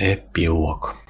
эпилог.